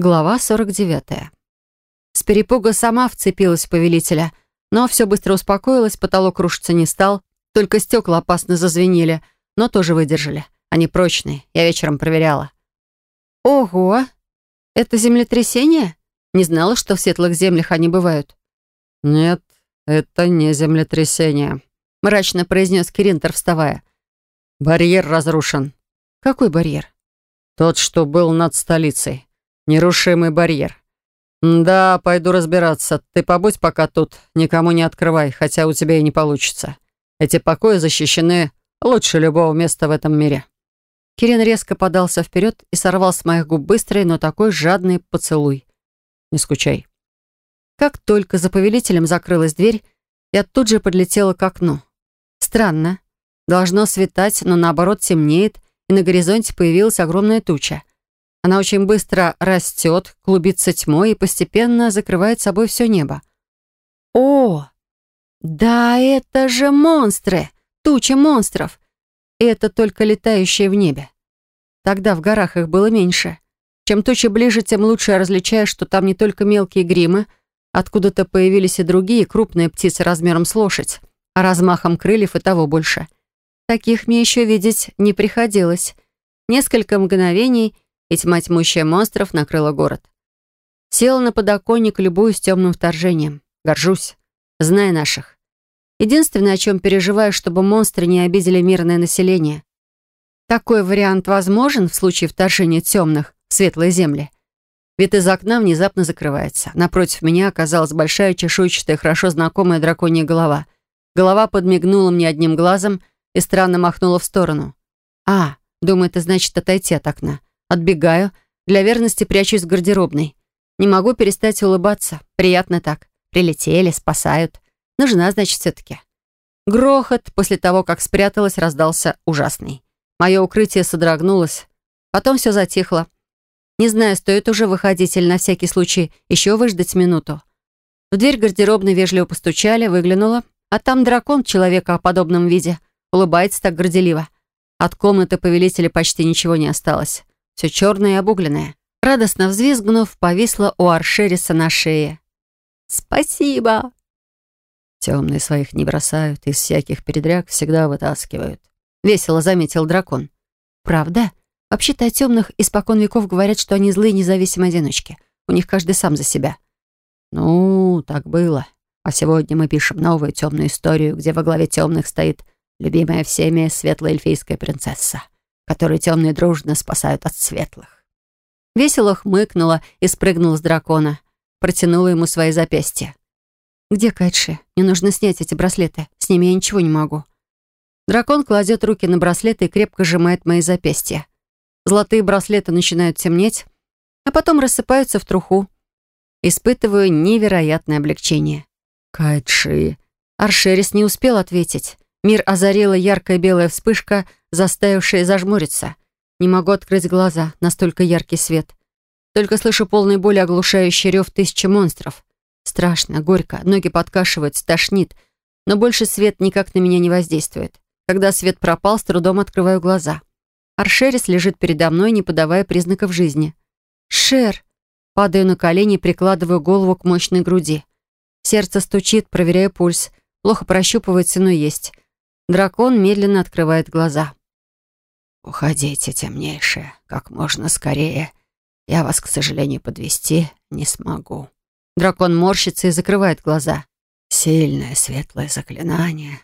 Глава 49. С перепуга сама вцепилась в повелителя, но все быстро успокоилось, потолок рушиться не стал, только стекла опасно зазвенели, но тоже выдержали. Они прочные, я вечером проверяла. Ого! Это землетрясение? Не знала, что в светлых землях они бывают. Нет, это не землетрясение, мрачно произнес Киринтер, вставая. Барьер разрушен. Какой барьер? Тот, что был над столицей. Нерушимый барьер. Да, пойду разбираться. Ты побудь пока тут, никому не открывай, хотя у тебя и не получится. Эти покои защищены лучше любого места в этом мире. Кирин резко подался вперед и сорвал с моих губ быстрый, но такой жадный поцелуй. Не скучай. Как только за повелителем закрылась дверь, я тут же подлетела к окну. Странно. Должно светать, но наоборот темнеет, и на горизонте появилась огромная туча. Она очень быстро растет, клубится тьмой и постепенно закрывает собой все небо. О, да это же монстры! Туча монстров! И это только летающие в небе. Тогда в горах их было меньше. Чем туча ближе, тем лучше я различаю, что там не только мелкие гримы, откуда-то появились и другие крупные птицы размером с лошадь, а размахом крыльев и того больше. Таких мне еще видеть не приходилось. Несколько мгновений — и тьма тьмущая монстров накрыла город. Села на подоконник, любуюсь темным вторжением. Горжусь. Зная наших. Единственное, о чем переживаю, чтобы монстры не обидели мирное население. Такой вариант возможен в случае вторжения темных в светлые земли. Вид из окна внезапно закрывается. Напротив меня оказалась большая чешуйчатая, хорошо знакомая драконья голова. Голова подмигнула мне одним глазом и странно махнула в сторону. «А, думаю, это значит отойти от окна. Отбегаю. Для верности прячусь в гардеробной. Не могу перестать улыбаться. Приятно так. Прилетели, спасают. Нужна, значит, все-таки. Грохот после того, как спряталась, раздался ужасный. Мое укрытие содрогнулось. Потом все затихло. Не знаю, стоит уже выходить или на всякий случай еще выждать минуту. В дверь гардеробной вежливо постучали, выглянула. А там дракон в человекоподобном виде. Улыбается так горделиво. От комнаты повелителя почти ничего не осталось все черное и обугленное. Радостно взвизгнув, повисла у Аршериса на шее. «Спасибо!» «Темные своих не бросают, из всяких передряг всегда вытаскивают», — весело заметил дракон. «Правда? Вообще-то о темных испокон веков говорят, что они злые независимые одиночки. У них каждый сам за себя». «Ну, так было. А сегодня мы пишем новую темную историю, где во главе темных стоит любимая всеми светлая эльфийская принцесса которые темные дружно спасают от светлых. Весело хмыкнула и спрыгнула с дракона. Протянула ему свои запястья. «Где Кайтши? Мне нужно снять эти браслеты. С ними я ничего не могу». Дракон кладет руки на браслеты и крепко сжимает мои запястья. Золотые браслеты начинают темнеть, а потом рассыпаются в труху. Испытываю невероятное облегчение. «Кайтши...» Аршерис не успел ответить. Мир озарила яркая белая вспышка, заставившая зажмуриться. Не могу открыть глаза, настолько яркий свет. Только слышу полной боли оглушающий рев тысячи монстров. Страшно, горько, ноги подкашивают, тошнит. Но больше свет никак на меня не воздействует. Когда свет пропал, с трудом открываю глаза. Аршерис лежит передо мной, не подавая признаков жизни. «Шер!» Падаю на колени и прикладываю голову к мощной груди. Сердце стучит, проверяю пульс. Плохо прощупывается, но есть. Дракон медленно открывает глаза. «Уходите, темнейшие, как можно скорее. Я вас, к сожалению, подвести не смогу». Дракон морщится и закрывает глаза. «Сильное светлое заклинание.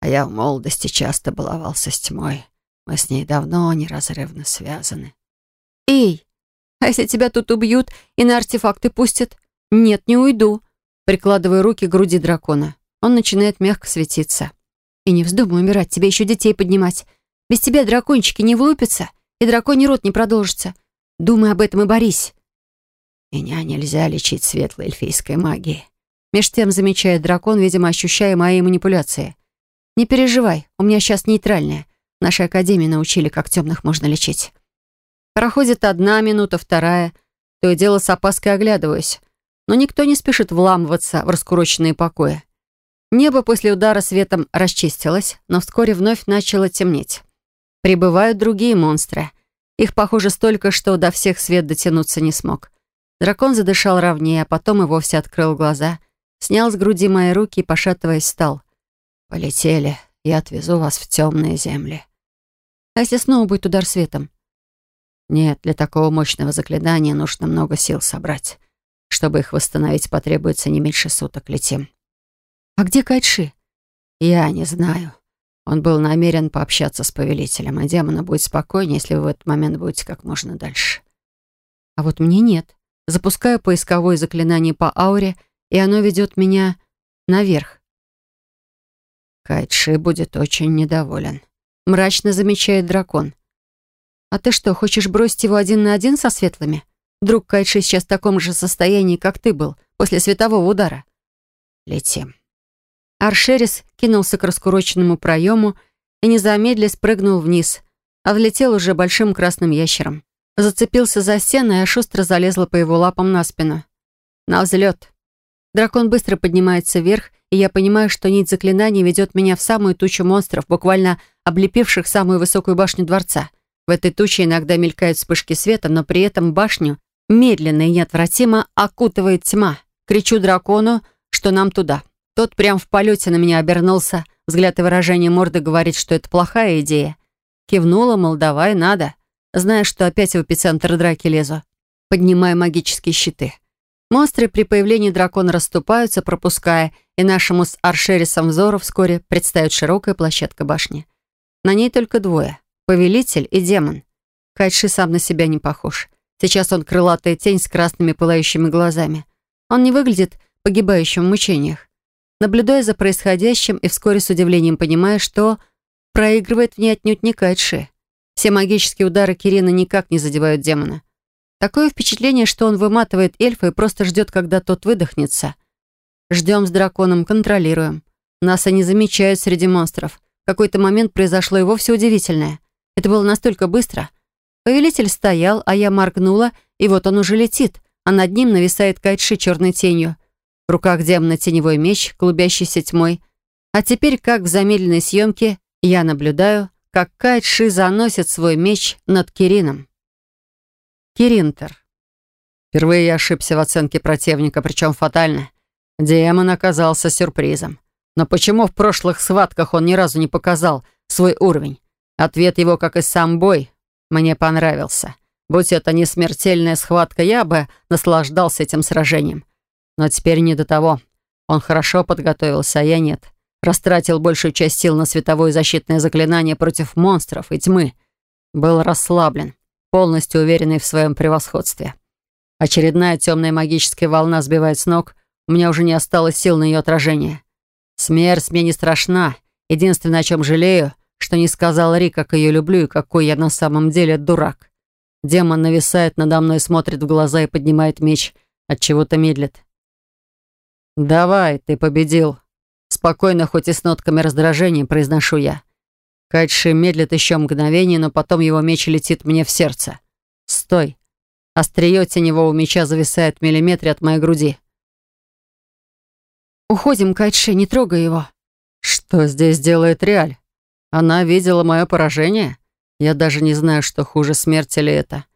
А я в молодости часто баловался с тьмой. Мы с ней давно неразрывно связаны». «Эй, а если тебя тут убьют и на артефакты пустят?» «Нет, не уйду». Прикладываю руки к груди дракона. Он начинает мягко светиться. И не вздумай умирать, тебе еще детей поднимать. Без тебя дракончики не вылупятся, и драконий род не продолжится. Думай об этом и борись». «Меня нельзя лечить светлой эльфийской магией». Меж тем замечает дракон, видимо, ощущая мои манипуляции. «Не переживай, у меня сейчас нейтральная. В нашей академии научили, как темных можно лечить». Проходит одна минута, вторая. То и дело с опаской оглядываюсь. Но никто не спешит вламываться в раскуроченные покои. Небо после удара светом расчистилось, но вскоре вновь начало темнеть. Прибывают другие монстры. Их, похоже, столько, что до всех свет дотянуться не смог. Дракон задышал ровнее, а потом и вовсе открыл глаза, снял с груди мои руки и, пошатываясь, встал. «Полетели, я отвезу вас в темные земли». «А если снова будет удар светом?» «Нет, для такого мощного заклинания нужно много сил собрать. Чтобы их восстановить, потребуется не меньше суток. Летим». «А где Кайши?» «Я не знаю. Он был намерен пообщаться с повелителем, а демона будет спокойнее, если вы в этот момент будете как можно дальше». «А вот мне нет. Запускаю поисковое заклинание по ауре, и оно ведет меня наверх. Кайтши будет очень недоволен. Мрачно замечает дракон. А ты что, хочешь бросить его один на один со светлыми? Вдруг Кайтши сейчас в таком же состоянии, как ты был, после светового удара? Летим. Аршерис кинулся к раскуроченному проему и, не замедля, спрыгнул вниз, а влетел уже большим красным ящером. Зацепился за стену, и я шустро залезла по его лапам на спину. На взлет. Дракон быстро поднимается вверх, и я понимаю, что нить заклинаний ведет меня в самую тучу монстров, буквально облепивших самую высокую башню дворца. В этой туче иногда мелькают вспышки света, но при этом башню медленно и неотвратимо окутывает тьма. Кричу дракону, что нам туда. Тот прям в полете на меня обернулся. Взгляд и выражение морды говорит, что это плохая идея. Кивнула, мол, давай, надо. Зная, что опять в эпицентр драки лезу. Поднимаю магические щиты. Монстры при появлении дракона расступаются, пропуская, и нашему с Аршерисом взору вскоре предстает широкая площадка башни. На ней только двое — повелитель и демон. Кайши сам на себя не похож. Сейчас он крылатая тень с красными пылающими глазами. Он не выглядит погибающим в мучениях. Наблюдая за происходящим и вскоре с удивлением понимая, что проигрывает мне отнюдь не Кайши. Все магические удары Кирина никак не задевают демона. Такое впечатление, что он выматывает эльфа и просто ждет, когда тот выдохнется. Ждем с драконом, контролируем. Нас они замечают среди монстров. В какой-то момент произошло и вовсе удивительное. Это было настолько быстро. Повелитель стоял, а я моргнула, и вот он уже летит, а над ним нависает Кайтши черной тенью. В руках демона теневой меч, клубящийся тьмой. А теперь, как в замедленной съемке, я наблюдаю, как Кайтши заносит свой меч над Кирином. Киринтер. Впервые я ошибся в оценке противника, причем фатально. Демон оказался сюрпризом. Но почему в прошлых схватках он ни разу не показал свой уровень? Ответ его, как и сам бой, мне понравился. Будь это не смертельная схватка, я бы наслаждался этим сражением. Но теперь не до того. Он хорошо подготовился, а я нет. Растратил большую часть сил на световое защитное заклинание против монстров и тьмы. Был расслаблен полностью уверенный в своем превосходстве. Очередная темная магическая волна сбивает с ног, у меня уже не осталось сил на ее отражение. Смерть мне не страшна. Единственное, о чем жалею, что не сказал Ри, как ее люблю и какой я на самом деле дурак. Демон нависает надо мной, смотрит в глаза и поднимает меч, от чего-то медлит. «Давай, ты победил!» Спокойно, хоть и с нотками раздражения, произношу я. Кайши медлит еще мгновение, но потом его меч летит мне в сердце. «Стой!» Острие теневого меча зависает в миллиметре от моей груди. «Уходим, Кайши, не трогай его!» «Что здесь делает Реаль? Она видела мое поражение? Я даже не знаю, что хуже, смерть или это.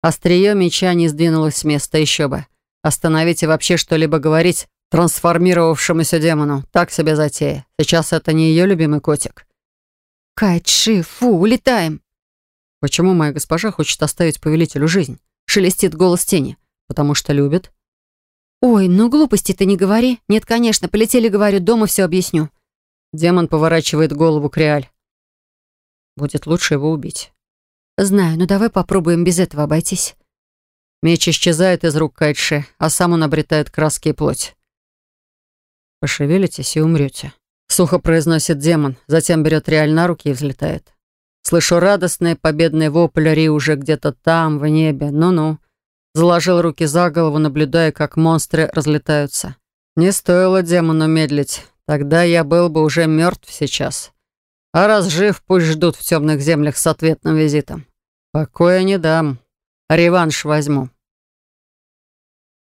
Острие меча не сдвинулось с места, еще бы. Остановите вообще что-либо говорить трансформировавшемуся демону. Так себе затея. Сейчас это не ее любимый котик. «Кайт-ши, фу, улетаем!» «Почему моя госпожа хочет оставить повелителю жизнь?» Шелестит голос тени. «Потому что любит». «Ой, ну глупости ты не говори. Нет, конечно, полетели, говорю, дома все объясню». Демон поворачивает голову к Реаль. «Будет лучше его убить». «Знаю, но давай попробуем без этого обойтись». Меч исчезает из рук Кайтши, а сам он обретает краски и плоть. «Пошевелитесь и умрете». Сухо произносит демон, затем берет Реаль на руки и взлетает. Слышу радостный победный вопль Ри уже где-то там, в небе. Ну-ну. Заложил руки за голову, наблюдая, как монстры разлетаются. Не стоило демону медлить. Тогда я был бы уже мертв сейчас. А раз жив, пусть ждут в темных землях с ответным визитом. Покоя не дам. Реванш возьму.